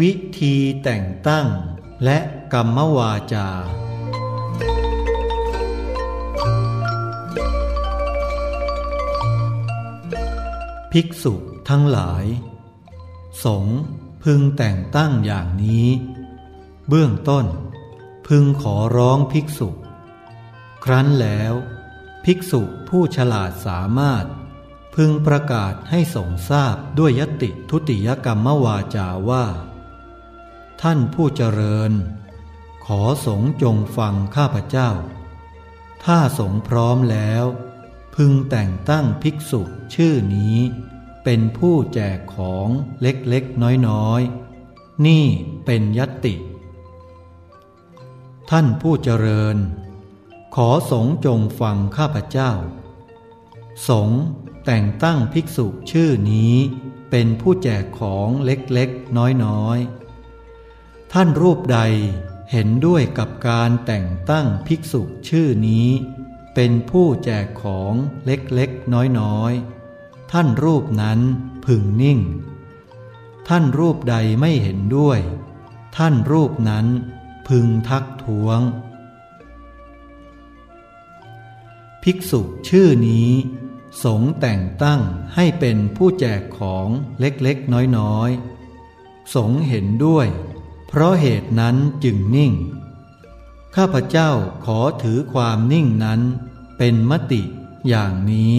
วิธีแต่งตั้งและกรรมวาจา ภิกษุทั้งหลาย สงพึงแต่งตั้งอย่างนี้ เบื้องต้น พึงขอร้องภิกษุ ครั้นแล้ว ภิกษุผู้ฉลาดสามารถ พึงประกาศให้สงทราบด้วยยติทุติยกรรมวาจาว่า ท่านผู้เจริญ ขอสงจงฟังข้าพเจ้า ถ้าสงพร้อมแล้ว พึงแต่งตั้งภิกษุชื่อนี้ เป็นผู้แจกของเล็กๆน้อยๆ นี่เป็นยติ ท่านผู้เจริญ ขอสงจงฟังข้าพเจ้า สงแต่งตั้งภิกษุชื่อนี้ เป็นผู้แจกของเล็กๆน้อยๆ ท่านรูปใดเห็นด้วยกับการแต่งตั้งภิกษุชื่อนี้ เป็นผู้แจกของเล็กๆน้อยๆ ท่านรูปนั้นพึงนิ่ง ท่านรูปใดไม่เห็นด้วย ท่านรูปนั้นพึงทักท้วง ภิกษุชื่อนี้สงแต่งตั้งให้เป็นผู้แจกของเล็กๆน้อยๆ สงเห็นด้วย เพราะเหตุนั้นจึงนิ่ง ข้าพเจ้าขอถือความนิ่งนั้นเป็นมติอย่างนี้